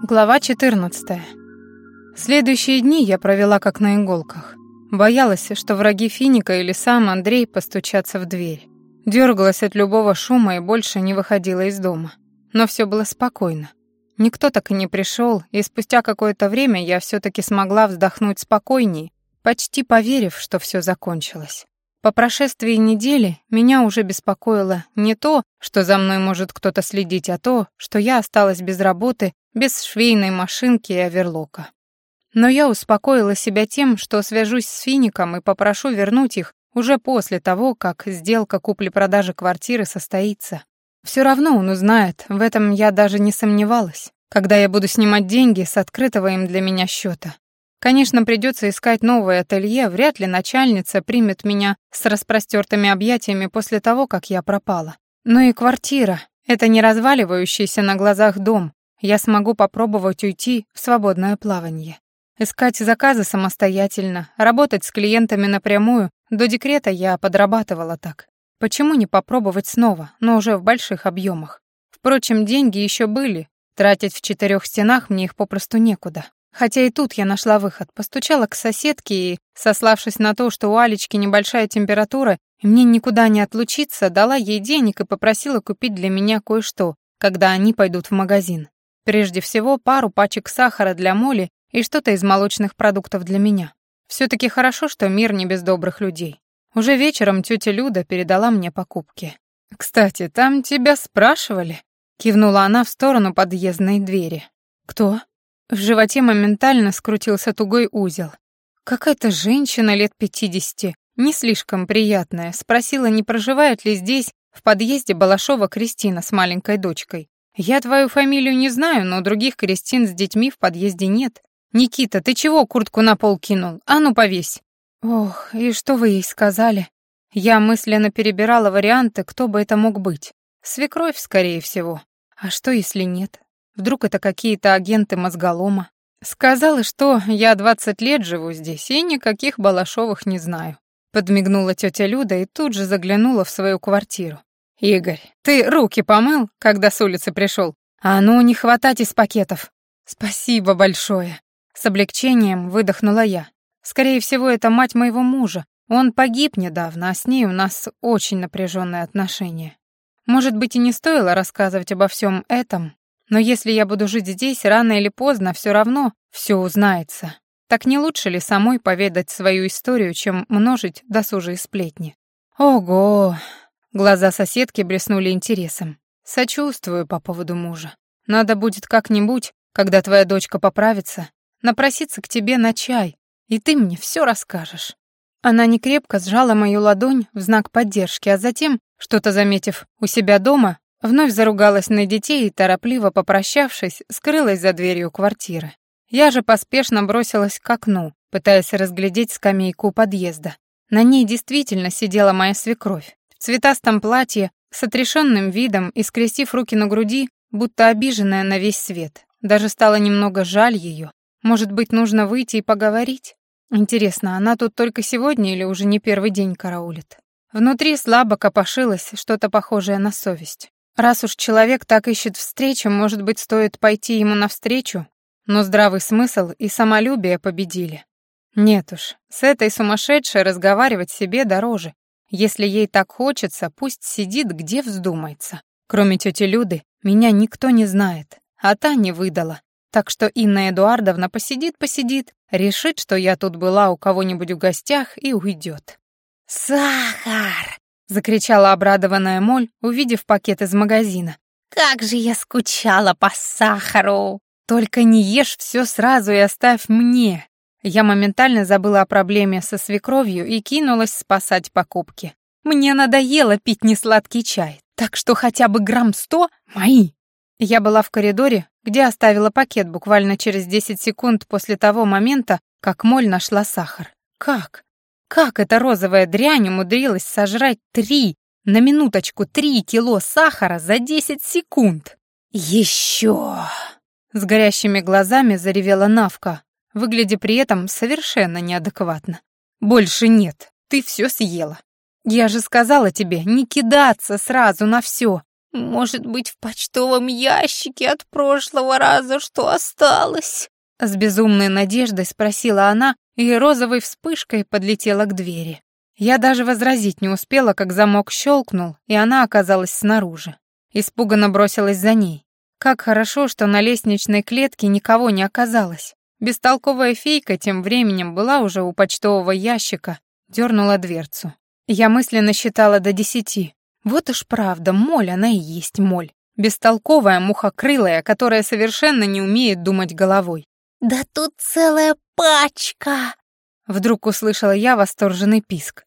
Глава 14. Следующие дни я провела как на иголках. Боялась, что враги Финика или сам Андрей постучатся в дверь. Дергалась от любого шума и больше не выходила из дома. Но все было спокойно. Никто так и не пришел, и спустя какое-то время я все таки смогла вздохнуть спокойней, почти поверив, что все закончилось. По прошествии недели меня уже беспокоило не то, что за мной может кто-то следить, а то, что я осталась без работы, без швейной машинки и оверлока. Но я успокоила себя тем, что свяжусь с Фиником и попрошу вернуть их уже после того, как сделка купли-продажи квартиры состоится. Все равно он узнает, в этом я даже не сомневалась, когда я буду снимать деньги с открытого им для меня счета. Конечно, придется искать новое ателье, вряд ли начальница примет меня с распростертыми объятиями после того, как я пропала. Но и квартира — это не разваливающийся на глазах дом. Я смогу попробовать уйти в свободное плавание. Искать заказы самостоятельно, работать с клиентами напрямую. До декрета я подрабатывала так. Почему не попробовать снова, но уже в больших объемах? Впрочем, деньги еще были. Тратить в четырех стенах мне их попросту некуда. Хотя и тут я нашла выход. Постучала к соседке и, сославшись на то, что у Алечки небольшая температура, и мне никуда не отлучиться, дала ей денег и попросила купить для меня кое-что, когда они пойдут в магазин. Прежде всего, пару пачек сахара для Моли и что-то из молочных продуктов для меня. все таки хорошо, что мир не без добрых людей. Уже вечером тетя Люда передала мне покупки. «Кстати, там тебя спрашивали?» — кивнула она в сторону подъездной двери. «Кто?» В животе моментально скрутился тугой узел. Какая-то женщина лет пятидесяти, не слишком приятная, спросила, не проживает ли здесь, в подъезде Балашова Кристина с маленькой дочкой. «Я твою фамилию не знаю, но других Кристин с детьми в подъезде нет. Никита, ты чего куртку на пол кинул? А ну повесь!» «Ох, и что вы ей сказали?» Я мысленно перебирала варианты, кто бы это мог быть. Свекровь, скорее всего. А что, если нет? Вдруг это какие-то агенты мозголома. Сказала, что я 20 лет живу здесь и никаких Балашовых не знаю. Подмигнула тетя Люда и тут же заглянула в свою квартиру. «Игорь, ты руки помыл, когда с улицы пришел? А ну, не хватать из пакетов!» «Спасибо большое!» С облегчением выдохнула я. «Скорее всего, это мать моего мужа. Он погиб недавно, а с ней у нас очень напряженные отношения. Может быть, и не стоило рассказывать обо всем этом, но если я буду жить здесь, рано или поздно все равно все узнается. Так не лучше ли самой поведать свою историю, чем множить досужие сплетни? Ого! Глаза соседки блеснули интересом. Сочувствую по поводу мужа. Надо будет как-нибудь, когда твоя дочка поправится, напроситься к тебе на чай, и ты мне все расскажешь. Она некрепко сжала мою ладонь в знак поддержки, а затем, что-то заметив у себя дома, Вновь заругалась на детей и, торопливо попрощавшись, скрылась за дверью квартиры. Я же поспешно бросилась к окну, пытаясь разглядеть скамейку подъезда. На ней действительно сидела моя свекровь. В цветастом платье, с отрешенным видом и скрестив руки на груди, будто обиженная на весь свет. Даже стало немного жаль ее. Может быть, нужно выйти и поговорить? Интересно, она тут только сегодня или уже не первый день караулит? Внутри слабо копошилось что-то похожее на совесть. Раз уж человек так ищет встречу, может быть, стоит пойти ему навстречу? Но здравый смысл и самолюбие победили. Нет уж, с этой сумасшедшей разговаривать себе дороже. Если ей так хочется, пусть сидит, где вздумается. Кроме тети Люды, меня никто не знает, а та не выдала. Так что Инна Эдуардовна посидит-посидит, решит, что я тут была у кого-нибудь в гостях и уйдет. «Сахар!» Закричала обрадованная Моль, увидев пакет из магазина. Как же я скучала по сахару! Только не ешь все сразу и оставь мне. Я моментально забыла о проблеме со свекровью и кинулась спасать покупки. Мне надоело пить несладкий чай, так что хотя бы грамм сто мои. Я была в коридоре, где оставила пакет буквально через 10 секунд после того момента, как Моль нашла сахар. Как? Как эта розовая дрянь умудрилась сожрать три, на минуточку, три кило сахара за десять секунд? Еще! С горящими глазами заревела Навка, выглядя при этом совершенно неадекватно. «Больше нет, ты все съела. Я же сказала тебе не кидаться сразу на все. Может быть, в почтовом ящике от прошлого раза что осталось?» С безумной надеждой спросила она, и розовой вспышкой подлетела к двери. Я даже возразить не успела, как замок щелкнул, и она оказалась снаружи. Испуганно бросилась за ней. Как хорошо, что на лестничной клетке никого не оказалось. Бестолковая фейка тем временем была уже у почтового ящика, дернула дверцу. Я мысленно считала до десяти. Вот уж правда, моль она и есть моль. Бестолковая мухокрылая, которая совершенно не умеет думать головой. «Да тут целая пачка!» Вдруг услышала я восторженный писк.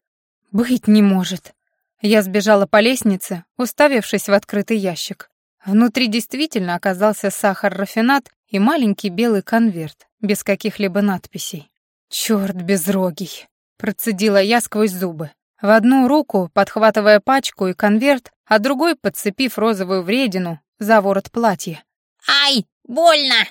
«Быть не может!» Я сбежала по лестнице, уставившись в открытый ящик. Внутри действительно оказался сахар-рафинат и маленький белый конверт, без каких-либо надписей. «Чёрт безрогий!» — процедила я сквозь зубы. В одну руку, подхватывая пачку и конверт, а другой, подцепив розовую вредину, за ворот платья. «Ай, больно!»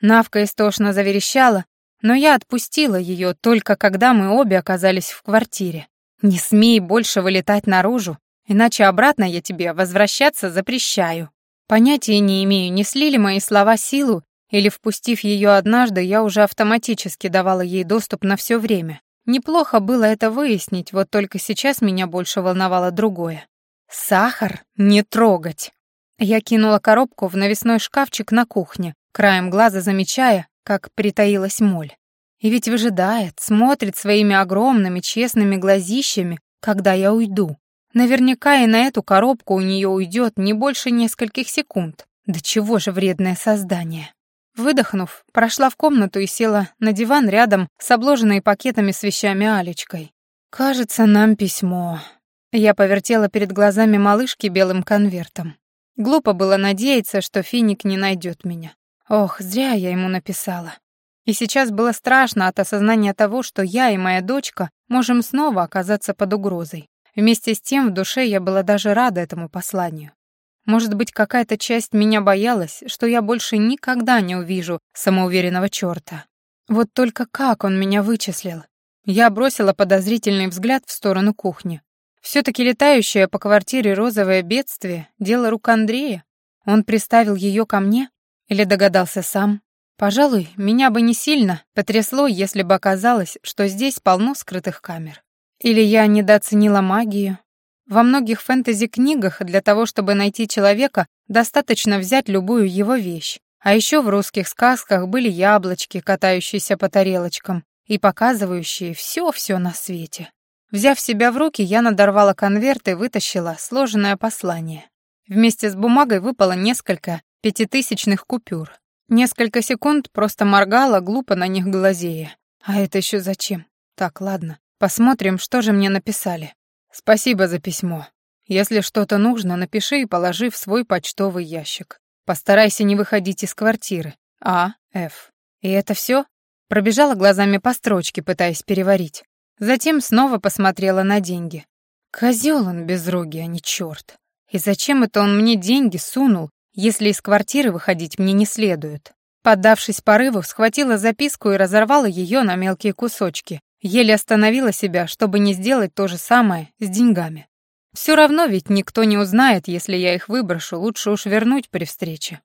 Навка истошно заверещала, но я отпустила ее только когда мы обе оказались в квартире. «Не смей больше вылетать наружу, иначе обратно я тебе возвращаться запрещаю». Понятия не имею, не слили мои слова силу, или, впустив ее однажды, я уже автоматически давала ей доступ на все время. Неплохо было это выяснить, вот только сейчас меня больше волновало другое. «Сахар не трогать!» Я кинула коробку в навесной шкафчик на кухне, краем глаза замечая, как притаилась моль. И ведь выжидает, смотрит своими огромными честными глазищами, когда я уйду. Наверняка и на эту коробку у нее уйдет не больше нескольких секунд. Да чего же вредное создание. Выдохнув, прошла в комнату и села на диван рядом с обложенной пакетами с вещами Алечкой. «Кажется, нам письмо». Я повертела перед глазами малышки белым конвертом. Глупо было надеяться, что Финик не найдет меня. Ох, зря я ему написала. И сейчас было страшно от осознания того, что я и моя дочка можем снова оказаться под угрозой. Вместе с тем в душе я была даже рада этому посланию. Может быть, какая-то часть меня боялась, что я больше никогда не увижу самоуверенного чёрта. Вот только как он меня вычислил? Я бросила подозрительный взгляд в сторону кухни. Все-таки летающее по квартире розовое бедствие — дело рук Андрея. Он приставил ее ко мне? Или догадался сам? Пожалуй, меня бы не сильно потрясло, если бы оказалось, что здесь полно скрытых камер. Или я недооценила магию. Во многих фэнтези-книгах для того, чтобы найти человека, достаточно взять любую его вещь. А еще в русских сказках были яблочки, катающиеся по тарелочкам и показывающие все-все на свете. Взяв себя в руки, я надорвала конверт и вытащила сложенное послание. Вместе с бумагой выпало несколько пятитысячных купюр. Несколько секунд просто моргала, глупо на них глазея. А это еще зачем? Так, ладно, посмотрим, что же мне написали. Спасибо за письмо. Если что-то нужно, напиши и положи в свой почтовый ящик. Постарайся не выходить из квартиры. А, Ф. И это все? Пробежала глазами по строчке, пытаясь переварить. Затем снова посмотрела на деньги. Козел он безрогий, а не черт. И зачем это он мне деньги сунул, если из квартиры выходить мне не следует. Поддавшись порыву, схватила записку и разорвала ее на мелкие кусочки. Еле остановила себя, чтобы не сделать то же самое с деньгами. Все равно ведь никто не узнает, если я их выброшу, лучше уж вернуть при встрече.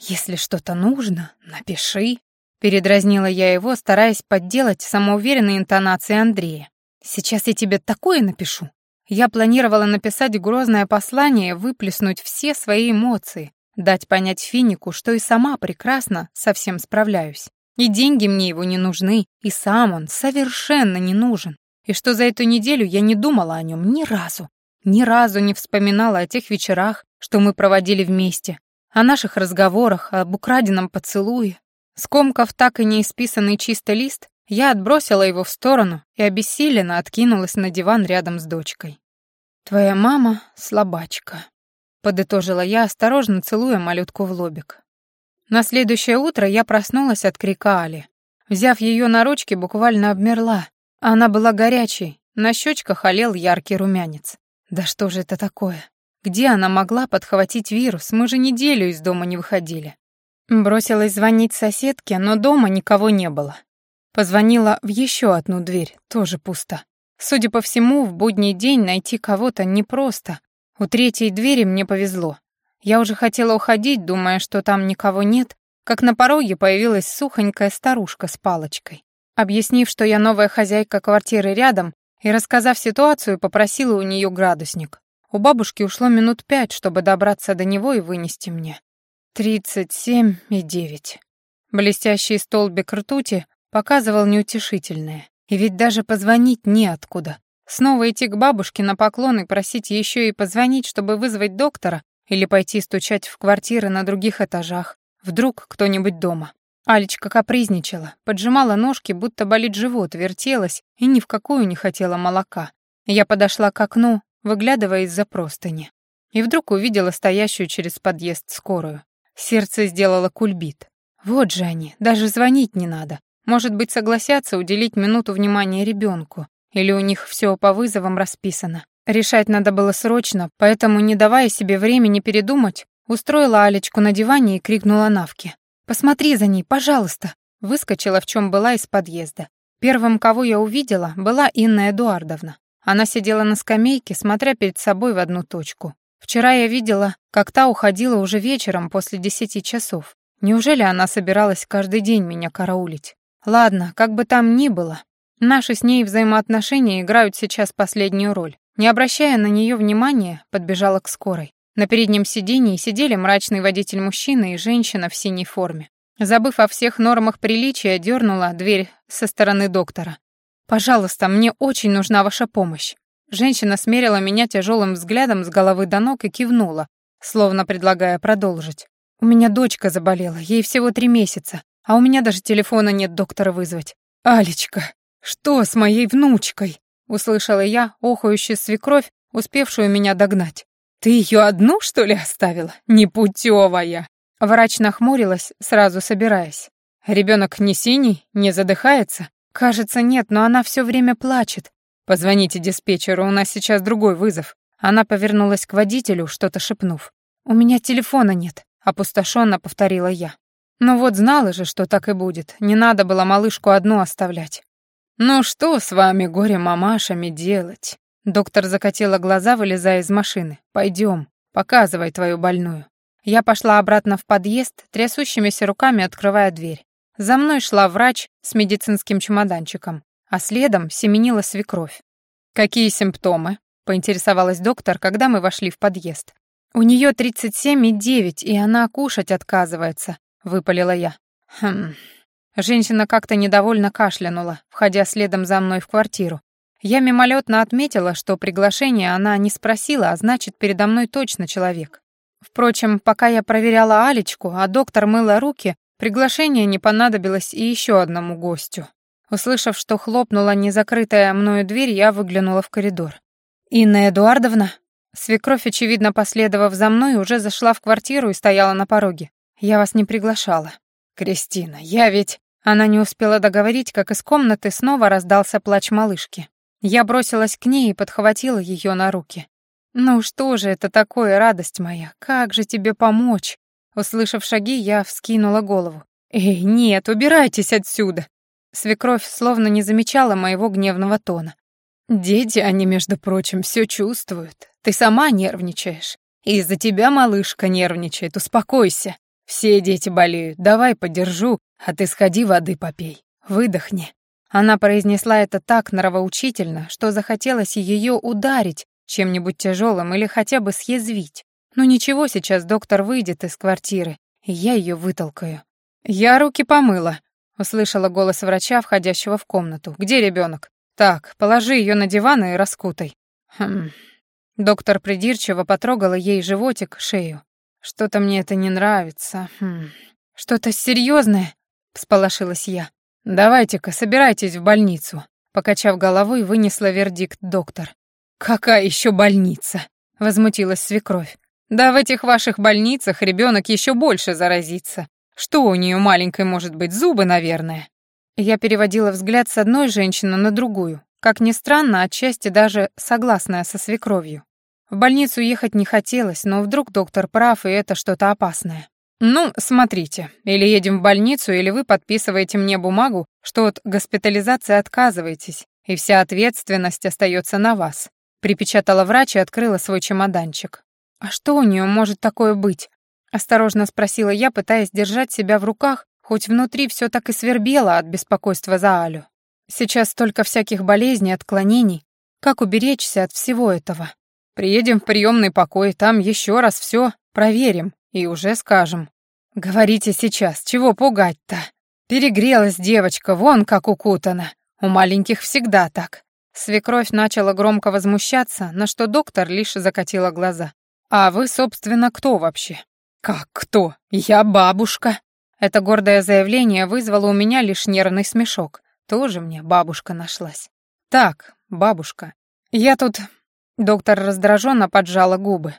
«Если что-то нужно, напиши», — передразнила я его, стараясь подделать самоуверенные интонации Андрея. «Сейчас я тебе такое напишу». Я планировала написать грозное послание, выплеснуть все свои эмоции, Дать понять Финику, что и сама прекрасно со всем справляюсь. И деньги мне его не нужны, и сам он совершенно не нужен. И что за эту неделю я не думала о нем ни разу. Ни разу не вспоминала о тех вечерах, что мы проводили вместе, о наших разговорах, об украденном поцелуе. Скомкав так и не исписанный чистый лист, я отбросила его в сторону и обессиленно откинулась на диван рядом с дочкой. «Твоя мама — слабачка», подытожила я, осторожно целуя малютку в лобик. На следующее утро я проснулась от крика Али. Взяв ее на ручки, буквально обмерла. Она была горячей, на щечках олел яркий румянец. Да что же это такое? Где она могла подхватить вирус? Мы же неделю из дома не выходили. Бросилась звонить соседке, но дома никого не было. Позвонила в еще одну дверь, тоже пусто. Судя по всему, в будний день найти кого-то непросто, у третьей двери мне повезло. Я уже хотела уходить, думая, что там никого нет, как на пороге появилась сухонькая старушка с палочкой. Объяснив, что я новая хозяйка квартиры рядом, и рассказав ситуацию, попросила у нее градусник. У бабушки ушло минут пять, чтобы добраться до него и вынести мне. Тридцать семь и девять. Блестящий столбик ртути показывал неутешительное. И ведь даже позвонить неоткуда. Снова идти к бабушке на поклон и просить еще и позвонить, чтобы вызвать доктора, или пойти стучать в квартиры на других этажах. Вдруг кто-нибудь дома. Алечка капризничала, поджимала ножки, будто болит живот, вертелась и ни в какую не хотела молока. Я подошла к окну, выглядывая из-за простыни. И вдруг увидела стоящую через подъезд скорую. Сердце сделало кульбит. Вот же они, даже звонить не надо. Может быть, согласятся уделить минуту внимания ребенку, или у них все по вызовам расписано. Решать надо было срочно, поэтому, не давая себе времени передумать, устроила Алечку на диване и крикнула Навке. «Посмотри за ней, пожалуйста!» Выскочила, в чем была, из подъезда. Первым, кого я увидела, была Инна Эдуардовна. Она сидела на скамейке, смотря перед собой в одну точку. Вчера я видела, как та уходила уже вечером после десяти часов. Неужели она собиралась каждый день меня караулить? Ладно, как бы там ни было, наши с ней взаимоотношения играют сейчас последнюю роль. Не обращая на нее внимания, подбежала к скорой. На переднем сидении сидели мрачный водитель-мужчина и женщина в синей форме. Забыв о всех нормах приличия, дернула дверь со стороны доктора. «Пожалуйста, мне очень нужна ваша помощь». Женщина смерила меня тяжелым взглядом с головы до ног и кивнула, словно предлагая продолжить. «У меня дочка заболела, ей всего три месяца. А у меня даже телефона нет доктора вызвать. «Алечка, что с моей внучкой?» Услышала я охающую свекровь, успевшую меня догнать. «Ты ее одну, что ли, оставила? Непутевая!» Врач нахмурилась, сразу собираясь. Ребенок не синий, не задыхается? Кажется, нет, но она все время плачет. Позвоните диспетчеру, у нас сейчас другой вызов. Она повернулась к водителю, что-то шепнув. «У меня телефона нет», — опустошенно повторила я. Ну вот знала же, что так и будет. Не надо было малышку одну оставлять. «Ну что с вами, горе-мамашами, делать?» Доктор закатила глаза, вылезая из машины. «Пойдем, показывай твою больную». Я пошла обратно в подъезд, трясущимися руками открывая дверь. За мной шла врач с медицинским чемоданчиком, а следом семенила свекровь. «Какие симптомы?» — поинтересовалась доктор, когда мы вошли в подъезд. «У нее 37 и 9, и она кушать отказывается выпалила я. Хм. Женщина как-то недовольно кашлянула, входя следом за мной в квартиру. Я мимолетно отметила, что приглашение она не спросила, а значит, передо мной точно человек. Впрочем, пока я проверяла Алечку, а доктор мыла руки, приглашение не понадобилось и еще одному гостю. Услышав, что хлопнула незакрытая мною дверь, я выглянула в коридор. «Инна Эдуардовна?» Свекровь, очевидно, последовав за мной, уже зашла в квартиру и стояла на пороге. Я вас не приглашала. Кристина, я ведь...» Она не успела договорить, как из комнаты снова раздался плач малышки. Я бросилась к ней и подхватила ее на руки. «Ну что же это такое, радость моя? Как же тебе помочь?» Услышав шаги, я вскинула голову. «Эй, нет, убирайтесь отсюда!» Свекровь словно не замечала моего гневного тона. «Дети, они, между прочим, все чувствуют. Ты сама нервничаешь. Из-за тебя малышка нервничает, успокойся. Все дети болеют, давай подержу, а ты сходи воды попей. Выдохни». Она произнесла это так нравоучительно, что захотелось ее ударить чем-нибудь тяжелым или хотя бы съязвить. «Ну ничего, сейчас доктор выйдет из квартиры, и я ее вытолкаю. «Я руки помыла», — услышала голос врача, входящего в комнату. «Где ребенок? Так, положи ее на диван и раскутай». Хм. Доктор придирчиво потрогала ей животик, шею. Что-то мне это не нравится. Хм. Что-то серьезное? Всполошилась я. Давайте-ка, собирайтесь в больницу. Покачав головой, вынесла вердикт доктор. Какая еще больница? возмутилась свекровь. Да в этих ваших больницах ребенок еще больше заразится. Что у нее маленькой может быть, зубы, наверное. Я переводила взгляд с одной женщины на другую, как ни странно, отчасти даже согласная со свекровью. В больницу ехать не хотелось, но вдруг доктор прав, и это что-то опасное. «Ну, смотрите, или едем в больницу, или вы подписываете мне бумагу, что от госпитализации отказываетесь, и вся ответственность остается на вас», припечатала врач и открыла свой чемоданчик. «А что у нее может такое быть?» — осторожно спросила я, пытаясь держать себя в руках, хоть внутри все так и свербело от беспокойства за Алю. Сейчас столько всяких болезней, отклонений. Как уберечься от всего этого? Приедем в приемный покой, там еще раз все проверим и уже скажем. Говорите сейчас, чего пугать-то? Перегрелась девочка, вон как укутана. У маленьких всегда так. Свекровь начала громко возмущаться, на что доктор лишь закатила глаза. «А вы, собственно, кто вообще?» «Как кто? Я бабушка!» Это гордое заявление вызвало у меня лишь нервный смешок. Тоже мне бабушка нашлась. «Так, бабушка, я тут...» Доктор раздраженно поджала губы.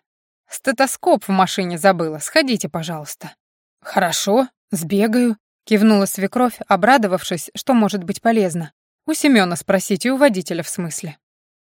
«Стетоскоп в машине забыла. Сходите, пожалуйста». «Хорошо, сбегаю», — кивнула свекровь, обрадовавшись, что может быть полезно. «У Семёна спросите, у водителя в смысле».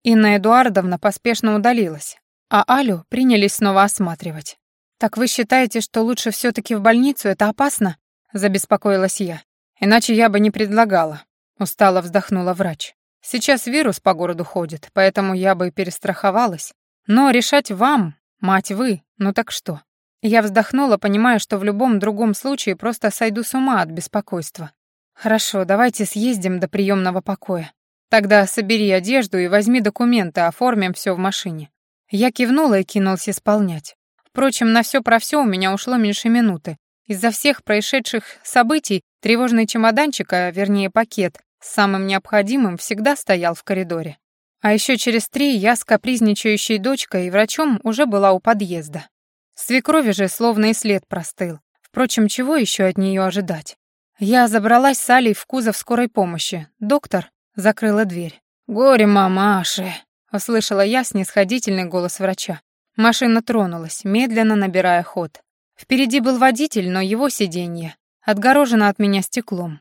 Инна Эдуардовна поспешно удалилась, а Алю принялись снова осматривать. «Так вы считаете, что лучше все таки в больницу? Это опасно?» — забеспокоилась я. «Иначе я бы не предлагала», — устало вздохнула врач. «Сейчас вирус по городу ходит, поэтому я бы перестраховалась. Но решать вам, мать вы, ну так что?» Я вздохнула, понимая, что в любом другом случае просто сойду с ума от беспокойства. «Хорошо, давайте съездим до приемного покоя. Тогда собери одежду и возьми документы, оформим все в машине». Я кивнула и кинулась исполнять. Впрочем, на все про все у меня ушло меньше минуты. Из-за всех происшедших событий тревожный чемоданчик, а вернее пакет, с самым необходимым всегда стоял в коридоре. А еще через три я с капризничающей дочкой и врачом уже была у подъезда. Свекрови же словно и след простыл. Впрочем, чего еще от нее ожидать? Я забралась с Алей в кузов скорой помощи. Доктор закрыла дверь. «Горе мамаши!» — услышала я снисходительный голос врача. Машина тронулась, медленно набирая ход. Впереди был водитель, но его сиденье отгорожено от меня стеклом.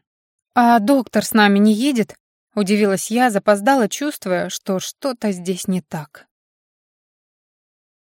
«А доктор с нами не едет?» — удивилась я, запоздала, чувствуя, что что-то здесь не так.